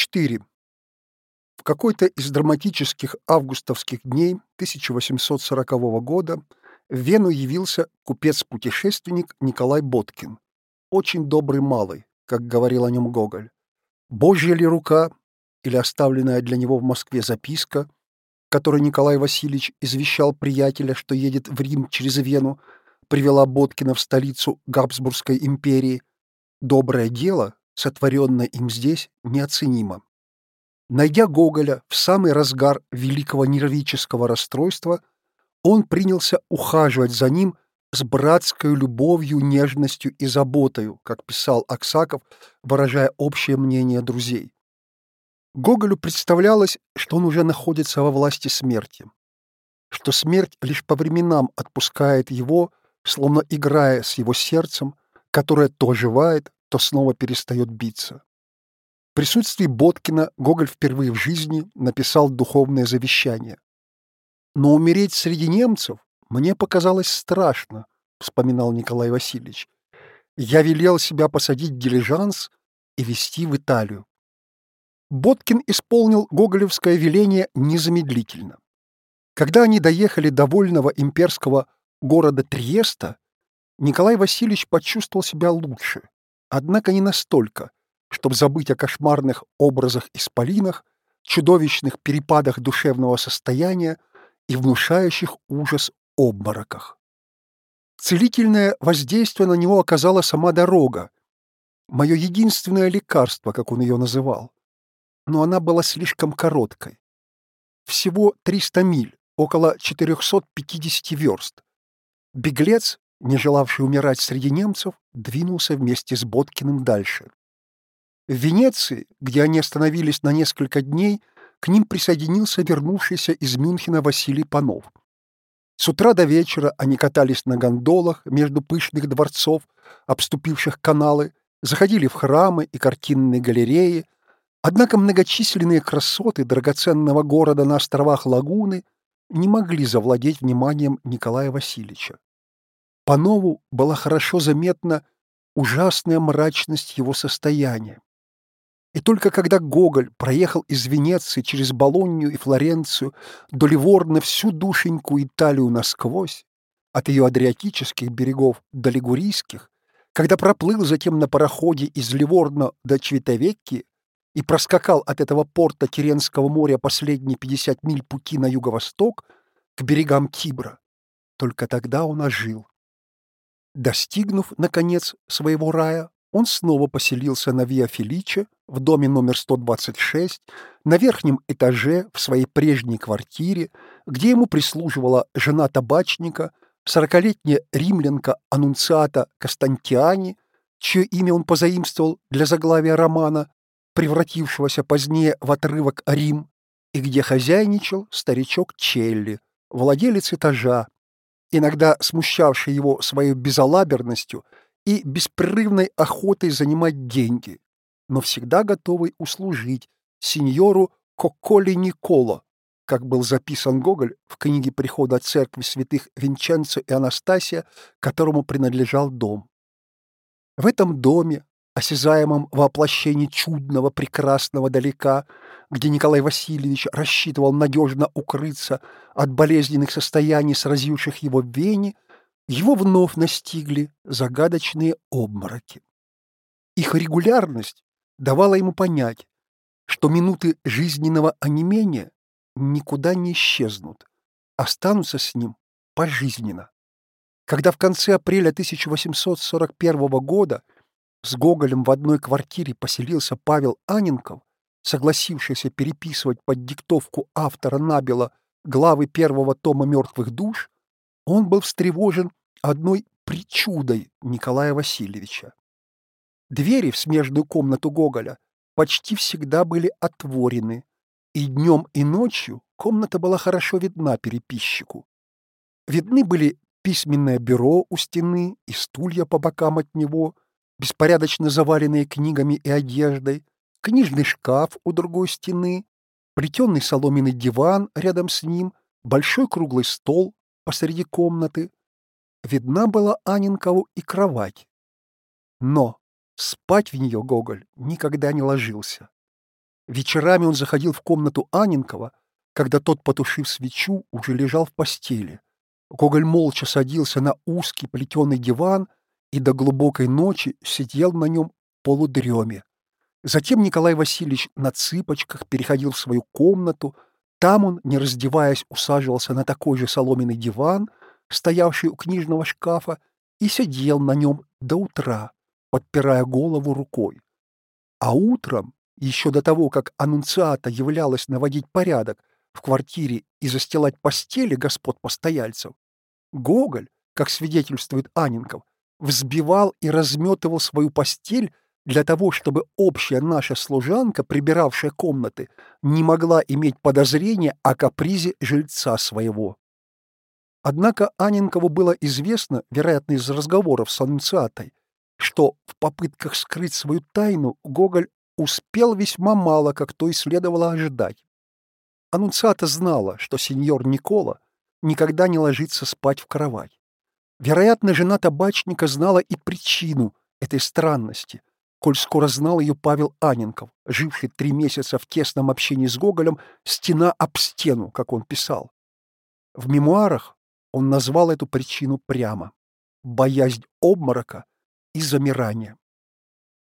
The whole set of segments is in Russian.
4. В какой-то из драматических августовских дней 1840 года в Вену явился купец-путешественник Николай Боткин, очень добрый малый, как говорил о нем Гоголь. Божья ли рука или оставленная для него в Москве записка, которой Николай Васильевич извещал приятеля, что едет в Рим через Вену, привела Боткина в столицу Габсбургской империи. Доброе дело, сотворенное им здесь, неоценимо. Найдя Гоголя в самый разгар великого нервического расстройства, он принялся ухаживать за ним с братской любовью, нежностью и заботою, как писал Аксаков, выражая общее мнение друзей. Гоголю представлялось, что он уже находится во власти смерти, что смерть лишь по временам отпускает его, словно играя с его сердцем, которое то оживает, то снова перестает биться. В присутствии Боткина Гоголь впервые в жизни написал духовное завещание. «Но умереть среди немцев мне показалось страшно», — вспоминал Николай Васильевич. «Я велел себя посадить дилижанс и везти в Италию». Боткин исполнил гоголевское веление незамедлительно. Когда они доехали до вольного имперского города Триеста, Николай Васильевич почувствовал себя лучше, однако не настолько, чтобы забыть о кошмарных образах исполинах, чудовищных перепадах душевного состояния и внушающих ужас обмороках. Целительное воздействие на него оказала сама дорога, мое единственное лекарство, как он ее называл. Но она была слишком короткой. Всего 300 миль, около 450 верст. Беглец, не желавший умирать среди немцев, двинулся вместе с Боткиным дальше. В Венеции, где они остановились на несколько дней, к ним присоединился вернувшийся из Мюнхена Василий Панов. С утра до вечера они катались на гондолах между пышных дворцов, обступивших каналы, заходили в храмы и картинные галереи, однако многочисленные красоты драгоценного города на островах Лагуны не могли завладеть вниманием Николая Васильевича. Панову была хорошо заметна ужасная мрачность его состояния. И только когда Гоголь проехал из Венеции через Болонью и Флоренцию до Ливорна всю душеньку Италию насквозь, от ее адриатических берегов до лигурийских, когда проплыл затем на пароходе из Ливорна до Чвитовекки и проскакал от этого порта Теренского моря последние 50 миль пути на юго-восток к берегам Тибра, только тогда он ожил. Достигнув, наконец, своего рая, он снова поселился на Виа Феличе, в доме номер 126, на верхнем этаже в своей прежней квартире, где ему прислуживала жена табачника, сорокалетняя римлянка Аннунциата Кастантиани, чье имя он позаимствовал для заглавия романа, превратившегося позднее в отрывок «Рим», и где хозяйничал старичок Челли, владелец этажа, иногда смущавший его своей безалаберностью и беспрерывной охотой занимать деньги, но всегда готовый услужить сеньору Коколи Николо, как был записан Гоголь в книге прихода церкви святых Винченцо и Анастасия, которому принадлежал дом. В этом доме, осязаемом воплощении чудного, прекрасного далека, где Николай Васильевич рассчитывал надежно укрыться от болезненных состояний, сразивших его в Вене, его вновь настигли загадочные обмороки. Их регулярность давала ему понять, что минуты жизненного онемения никуда не исчезнут, останутся с ним пожизненно. Когда в конце апреля 1841 года с Гоголем в одной квартире поселился Павел Аненков, согласившийся переписывать под диктовку автора Набела главы первого тома «Мертвых душ», он был встревожен одной причудой Николая Васильевича. Двери в смежную комнату Гоголя почти всегда были отворены, и днем и ночью комната была хорошо видна переписчику. Видны были письменное бюро у стены и стулья по бокам от него, беспорядочно заваленные книгами и одеждой, книжный шкаф у другой стены, плетеный соломенный диван рядом с ним, большой круглый стол посреди комнаты, видна была Анинкову и кровать. Но спать в нее Гоголь никогда не ложился. Вечерами он заходил в комнату Аненкова, когда тот, потушив свечу, уже лежал в постели. Гоголь молча садился на узкий плетеный диван и до глубокой ночи сидел на нем полудреме. Затем Николай Васильевич на цыпочках переходил в свою комнату. Там он, не раздеваясь, усаживался на такой же соломенный диван, стоявший у книжного шкафа, и сидел на нем до утра, подпирая голову рукой. А утром, еще до того, как аннунциата являлась наводить порядок в квартире и застилать постели господ постояльцев, Гоголь, как свидетельствует Анинков, взбивал и разметывал свою постель для того, чтобы общая наша служанка, прибиравшая комнаты, не могла иметь подозрения о капризе жильца своего. Однако Анинкову было известно, вероятно, из разговоров с аннунциатой, что в попытках скрыть свою тайну Гоголь успел весьма мало, как то и следовало ожидать. Аннунциата знала, что сеньор Никола никогда не ложится спать в кровать. Вероятно, жена табачника знала и причину этой странности, коль скоро знал ее Павел Аненков, живший три месяца в тесном общении с Гоголем «стена об стену», как он писал. В мемуарах он назвал эту причину прямо — боязнь обморока и замирания.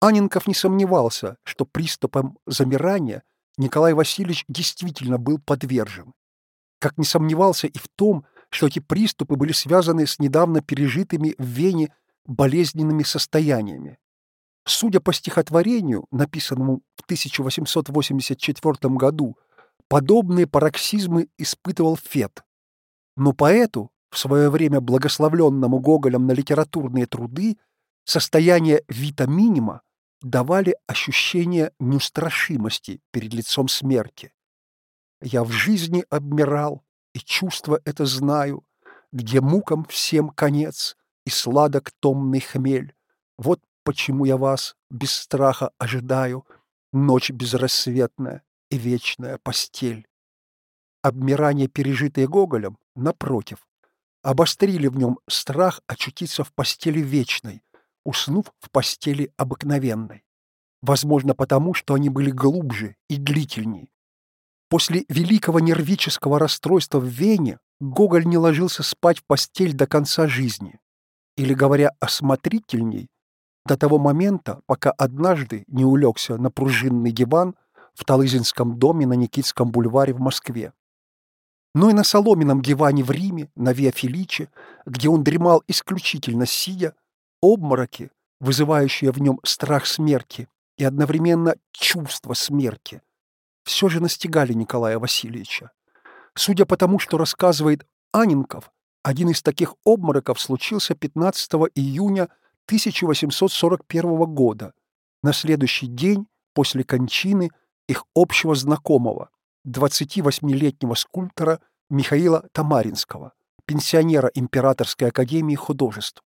Аненков не сомневался, что приступом замирания Николай Васильевич действительно был подвержен. Как не сомневался и в том, что эти приступы были связаны с недавно пережитыми в Вене болезненными состояниями. Судя по стихотворению, написанному в 1884 году, подобные пароксизмы испытывал Фет. Но поэту, в свое время благословленному Гоголем на литературные труды, состояние витаминима давали ощущение неустрашимости перед лицом смерти. Я в жизни обмирал, и чувство это знаю, где мукам всем конец и сладок томный хмель. Вот почему я вас без страха ожидаю, ночь безрассветная и вечная постель. Обмирание, пережитое Гоголем, напротив, обострили в нем страх очутиться в постели вечной, уснув в постели обыкновенной. Возможно, потому, что они были глубже и длительнее. После великого нервического расстройства в Вене Гоголь не ложился спать в постель до конца жизни. Или, говоря осмотрительней, до того момента, пока однажды не улегся на пружинный диван в Талызинском доме на Никитском бульваре в Москве. Но и на соломенном диване в Риме, на Виа Феличе, где он дремал исключительно сидя, обмороки, вызывающие в нем страх смерти и одновременно чувство смерти, все же настигали Николая Васильевича. Судя по тому, что рассказывает Анинков, один из таких обмороков случился 15 июня 1841 года, на следующий день после кончины их общего знакомого, 28-летнего скульптора Михаила Тамаринского, пенсионера Императорской академии художеств.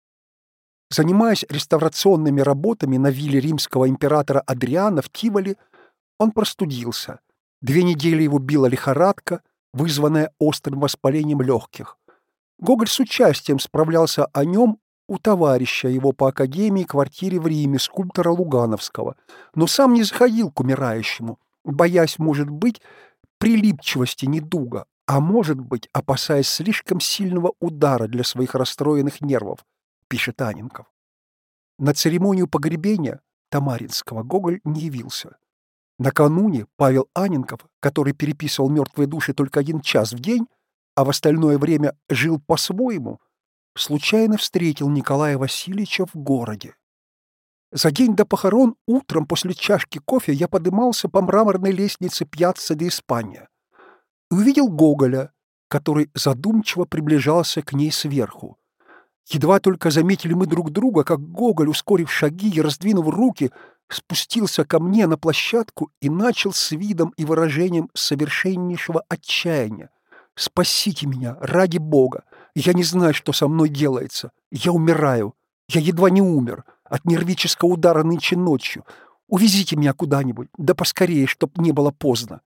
Занимаясь реставрационными работами на вилле римского императора Адриана в Тиволе, он простудился. Две недели его била лихорадка, вызванная острым воспалением легких. Гоголь с участием справлялся о нем у товарища его по академии квартире в Риме, скульптора Лугановского, но сам не заходил к умирающему, боясь, может быть, прилипчивости недуга, а может быть, опасаясь слишком сильного удара для своих расстроенных нервов, пишет Аненков. На церемонию погребения Тамаринского Гоголь не явился. Накануне Павел Аненков, который переписывал мертвые души только один час в день, а в остальное время жил по-своему, случайно встретил Николая Васильевича в городе. За день до похорон утром после чашки кофе я подымался по мраморной лестнице Пьяцца де Испания и увидел Гоголя, который задумчиво приближался к ней сверху. Едва только заметили мы друг друга, как Гоголь, ускорив шаги и раздвинув руки, спустился ко мне на площадку и начал с видом и выражением совершеннейшего отчаяния. «Спасите меня, ради Бога! Я не знаю, что со мной делается. Я умираю. Я едва не умер от нервического удара нынче ночью. Увезите меня куда-нибудь, да поскорее, чтоб не было поздно.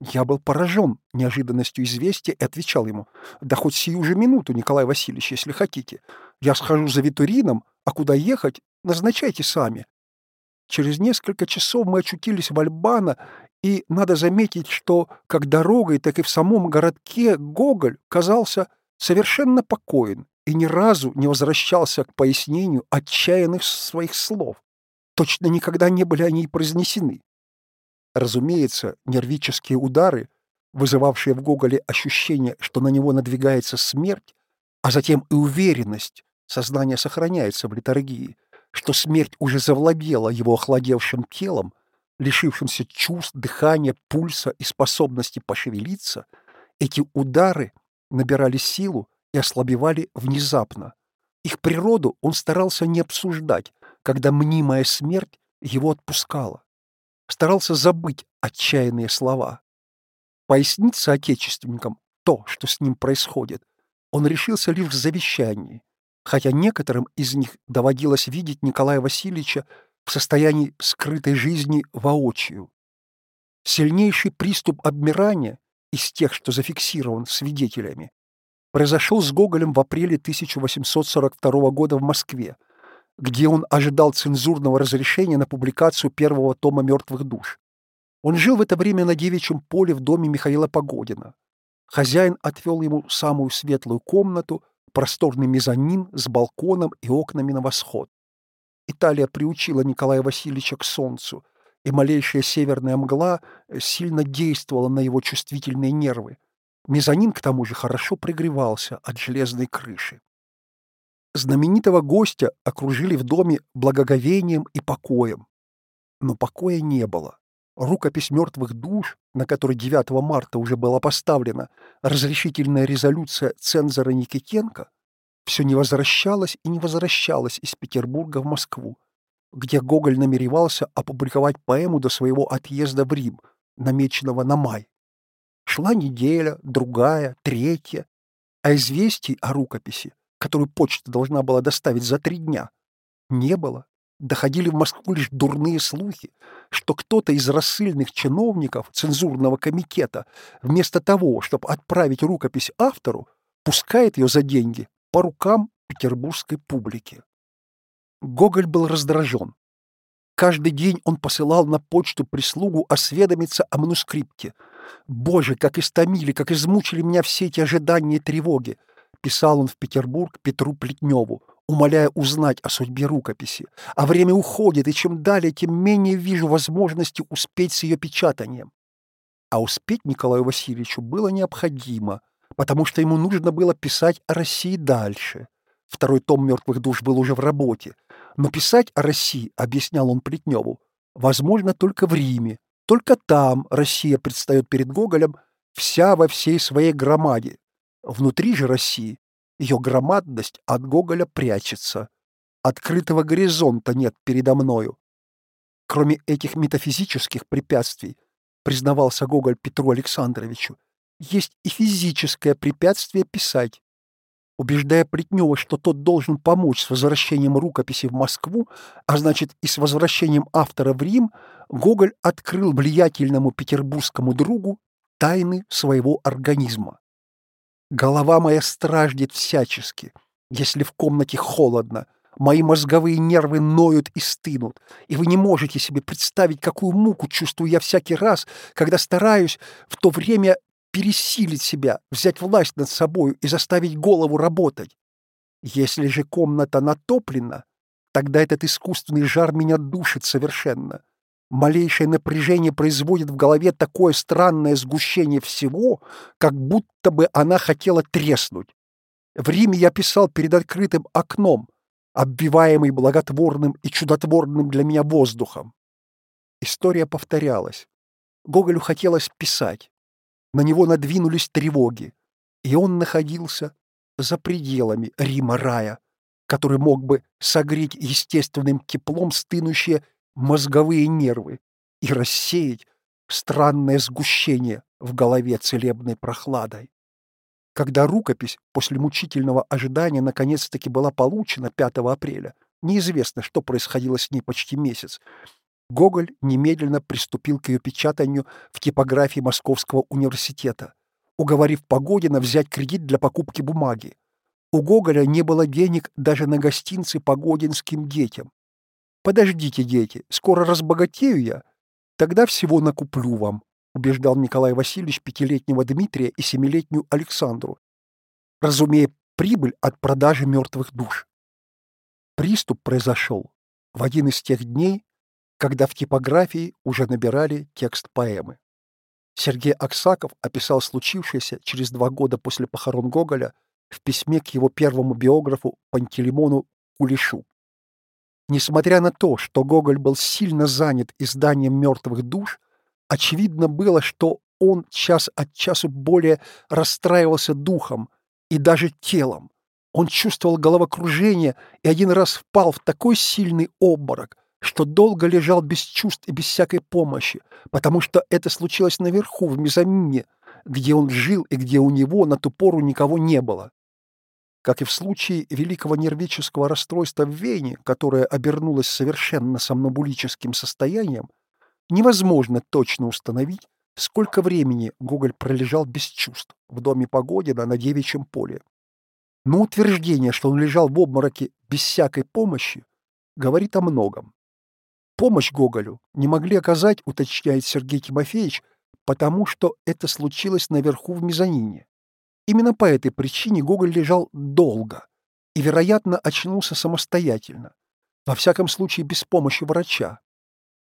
Я был поражен неожиданностью известия и отвечал ему, «Да хоть сию же минуту, Николай Васильевич, если хотите. Я схожу за Витурином, а куда ехать, назначайте сами». Через несколько часов мы очутились в Альбано, И надо заметить, что как дорогой, так и в самом городке Гоголь казался совершенно покоен и ни разу не возвращался к пояснению отчаянных своих слов. Точно никогда не были они произнесены. Разумеется, нервические удары, вызывавшие в Гоголе ощущение, что на него надвигается смерть, а затем и уверенность, сознание сохраняется в литургии, что смерть уже завладела его охладевшим телом, лишившимся чувств, дыхания, пульса и способности пошевелиться, эти удары набирали силу и ослабевали внезапно. Их природу он старался не обсуждать, когда мнимая смерть его отпускала. Старался забыть отчаянные слова. Пояснить соотечественникам то, что с ним происходит, он решился лишь в завещании, хотя некоторым из них доводилось видеть Николая Васильевича в состоянии скрытой жизни воочию. Сильнейший приступ обмирания из тех, что зафиксирован свидетелями, произошел с Гоголем в апреле 1842 года в Москве, где он ожидал цензурного разрешения на публикацию первого тома «Мертвых душ». Он жил в это время на девичьем поле в доме Михаила Погодина. Хозяин отвел ему самую светлую комнату, просторный мезонин с балконом и окнами на восход. Италия приучила Николая Васильевича к солнцу, и малейшая северная мгла э, сильно действовала на его чувствительные нервы. Мезонин, к тому же, хорошо пригревался от железной крыши. Знаменитого гостя окружили в доме благоговением и покоем. Но покоя не было. Рукопись мертвых душ, на которой 9 марта уже была поставлена разрешительная резолюция цензора Никитенко, все не возвращалась и не возвращалась из Петербурга в Москву, где Гоголь намеревался опубликовать поэму до своего отъезда в Рим, намеченного на май. Шла неделя, другая, третья, а известий о рукописи которую почта должна была доставить за три дня, не было. Доходили в Москву лишь дурные слухи, что кто-то из рассыльных чиновников цензурного комитета вместо того, чтобы отправить рукопись автору, пускает ее за деньги по рукам петербургской публики. Гоголь был раздражен. Каждый день он посылал на почту прислугу осведомиться о манускрипте. «Боже, как истомили, как измучили меня все эти ожидания и тревоги! писал он в Петербург Петру Плетневу, умоляя узнать о судьбе рукописи. А время уходит, и чем далее, тем менее вижу возможности успеть с ее печатанием. А успеть Николаю Васильевичу было необходимо, потому что ему нужно было писать о России дальше. Второй том «Мертвых душ» был уже в работе. Но писать о России, объяснял он Плетневу, возможно только в Риме. Только там Россия предстает перед Гоголем вся во всей своей громаде, Внутри же России ее громадность от Гоголя прячется. Открытого горизонта нет передо мною. Кроме этих метафизических препятствий, признавался Гоголь Петру Александровичу, есть и физическое препятствие писать. Убеждая Плетнева, что тот должен помочь с возвращением рукописи в Москву, а значит и с возвращением автора в Рим, Гоголь открыл влиятельному петербургскому другу тайны своего организма. Голова моя страждет всячески, если в комнате холодно, мои мозговые нервы ноют и стынут, и вы не можете себе представить, какую муку чувствую я всякий раз, когда стараюсь в то время пересилить себя, взять власть над собою и заставить голову работать. Если же комната натоплена, тогда этот искусственный жар меня душит совершенно. Малейшее напряжение производит в голове такое странное сгущение всего, как будто бы она хотела треснуть. В Риме я писал перед открытым окном, обвиваемый благотворным и чудотворным для меня воздухом. История повторялась. Гоголю хотелось писать. На него надвинулись тревоги, и он находился за пределами Рима-рая, который мог бы согреть естественным теплом стынущее мозговые нервы и рассеять странное сгущение в голове целебной прохладой. Когда рукопись после мучительного ожидания наконец-таки была получена 5 апреля, неизвестно, что происходило с ней почти месяц, Гоголь немедленно приступил к ее печатанию в типографии Московского университета, уговорив Погодина взять кредит для покупки бумаги. У Гоголя не было денег даже на гостинцы погодинским детям, «Подождите, дети, скоро разбогатею я, Тогда всего накуплю вам, убеждал Николай Васильевич пятилетнего Дмитрия и семилетнюю Александру, разумея прибыль от продажи мертвых душ. Приступ произошел в один из тех дней, когда в типографии уже набирали текст поэмы. Сергей Аксаков описал случившееся через два года после похорон Гоголя в письме к его первому биографу Пантелеймону Кулешу. Несмотря на то, что Гоголь был сильно занят изданием «Мертвых душ», очевидно было, что он час от часу более расстраивался духом и даже телом. Он чувствовал головокружение и один раз впал в такой сильный обморок, что долго лежал без чувств и без всякой помощи, потому что это случилось наверху, в мезонине, где он жил и где у него на ту пору никого не было. Как и в случае великого нервического расстройства в Вене, которое обернулось совершенно сомнобулическим состоянием, невозможно точно установить, сколько времени Гоголь пролежал без чувств в доме Погодина на Девичьем поле. Но утверждение, что он лежал в обмороке без всякой помощи, говорит о многом. Помощь Гоголю не могли оказать, уточняет Сергей Тимофеевич, потому что это случилось наверху в мезонине. Именно по этой причине Гоголь лежал долго и, вероятно, очнулся самостоятельно, во всяком случае без помощи врача.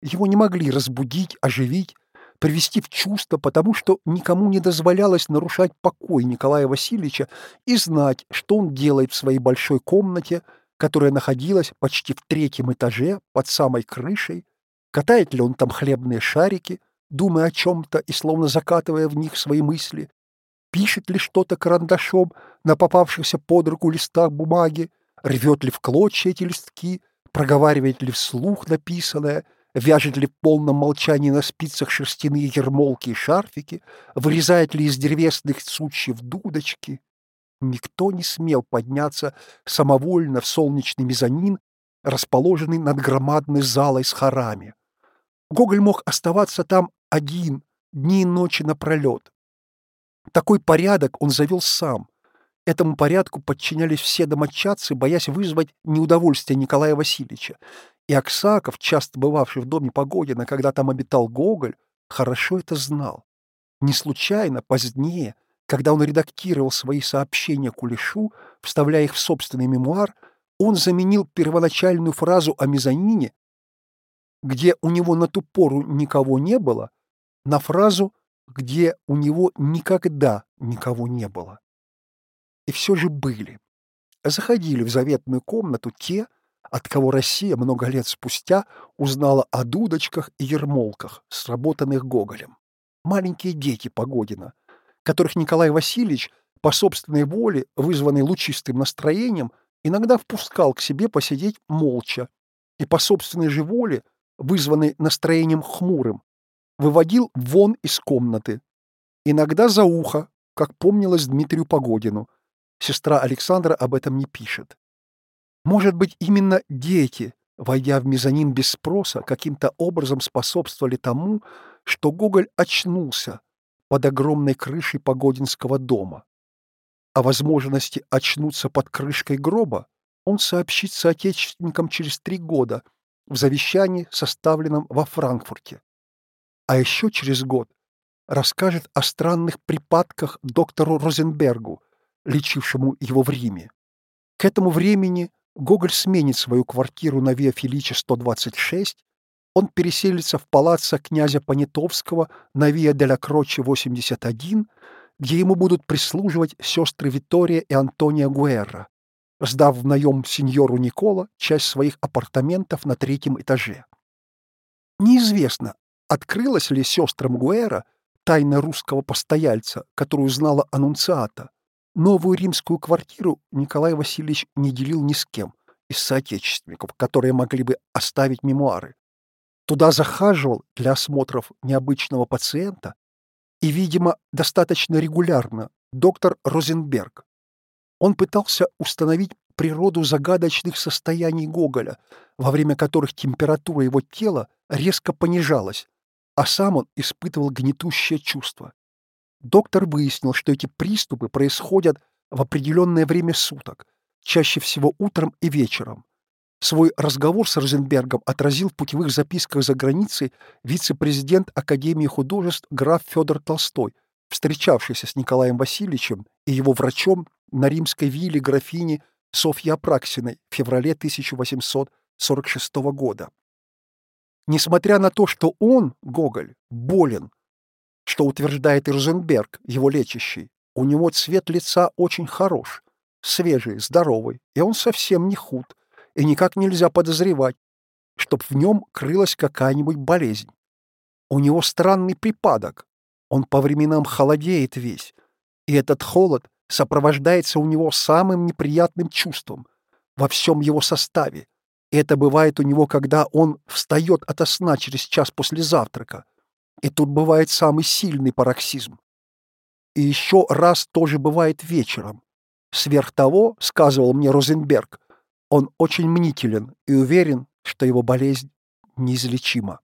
Его не могли разбудить, оживить, привести в чувство, потому что никому не дозволялось нарушать покой Николая Васильевича и знать, что он делает в своей большой комнате, которая находилась почти в третьем этаже под самой крышей, катает ли он там хлебные шарики, думая о чем-то и словно закатывая в них свои мысли, пишет ли что-то карандашом на попавшихся под руку листах бумаги, рвет ли в клочья эти листки, проговаривает ли вслух написанное, вяжет ли в полном молчании на спицах шерстяные ермолки и шарфики, вырезает ли из древесных сучьев дудочки. Никто не смел подняться самовольно в солнечный мезонин, расположенный над громадной залой с хорами. Гоголь мог оставаться там один, дни и ночи напролет, такой порядок он завел сам. Этому порядку подчинялись все домочадцы, боясь вызвать неудовольствие Николая Васильевича. И Аксаков, часто бывавший в доме Погодина, когда там обитал Гоголь, хорошо это знал. Не случайно, позднее, когда он редактировал свои сообщения Кулешу, вставляя их в собственный мемуар, он заменил первоначальную фразу о мезонине, где у него на ту пору никого не было, на фразу где у него никогда никого не было. И все же были. Заходили в заветную комнату те, от кого Россия много лет спустя узнала о дудочках и ермолках, сработанных Гоголем. Маленькие дети Погодина, которых Николай Васильевич по собственной воле, вызванной лучистым настроением, иногда впускал к себе посидеть молча и по собственной же воле, вызванной настроением хмурым, выводил вон из комнаты. Иногда за ухо, как помнилось Дмитрию Погодину. Сестра Александра об этом не пишет. Может быть, именно дети, войдя в мезонин без спроса, каким-то образом способствовали тому, что Гоголь очнулся под огромной крышей Погодинского дома. О возможности очнуться под крышкой гроба он сообщит соотечественникам через три года в завещании, составленном во Франкфурте а еще через год расскажет о странных припадках доктору Розенбергу, лечившему его в Риме. К этому времени Гоголь сменит свою квартиру на Виа Феличе 126, он переселится в палаццо князя Понятовского на Виа де ла Кроче 81, где ему будут прислуживать сестры Витория и Антония Гуэрра, сдав в наем сеньору Никола часть своих апартаментов на третьем этаже. Неизвестно, Открылась ли сестрам Гуэра тайна русского постояльца, которую знала Аннунциата? Новую римскую квартиру Николай Васильевич не делил ни с кем из соотечественников, которые могли бы оставить мемуары. Туда захаживал для осмотров необычного пациента и, видимо, достаточно регулярно доктор Розенберг. Он пытался установить природу загадочных состояний Гоголя, во время которых температура его тела резко понижалась, а сам он испытывал гнетущее чувство. Доктор выяснил, что эти приступы происходят в определенное время суток, чаще всего утром и вечером. Свой разговор с Розенбергом отразил в путевых записках за границей вице-президент Академии художеств граф Федор Толстой, встречавшийся с Николаем Васильевичем и его врачом на римской вилле графини Софьи Апраксиной в феврале 1846 года. Несмотря на то, что он, Гоголь, болен, что утверждает и Розенберг, его лечащий, у него цвет лица очень хорош, свежий, здоровый, и он совсем не худ, и никак нельзя подозревать, чтоб в нем крылась какая-нибудь болезнь. У него странный припадок, он по временам холодеет весь, и этот холод сопровождается у него самым неприятным чувством во всем его составе. Это бывает у него, когда он встает ото сна через час после завтрака. И тут бывает самый сильный пароксизм. И еще раз тоже бывает вечером. Сверх того, сказывал мне Розенберг, он очень мнителен и уверен, что его болезнь неизлечима.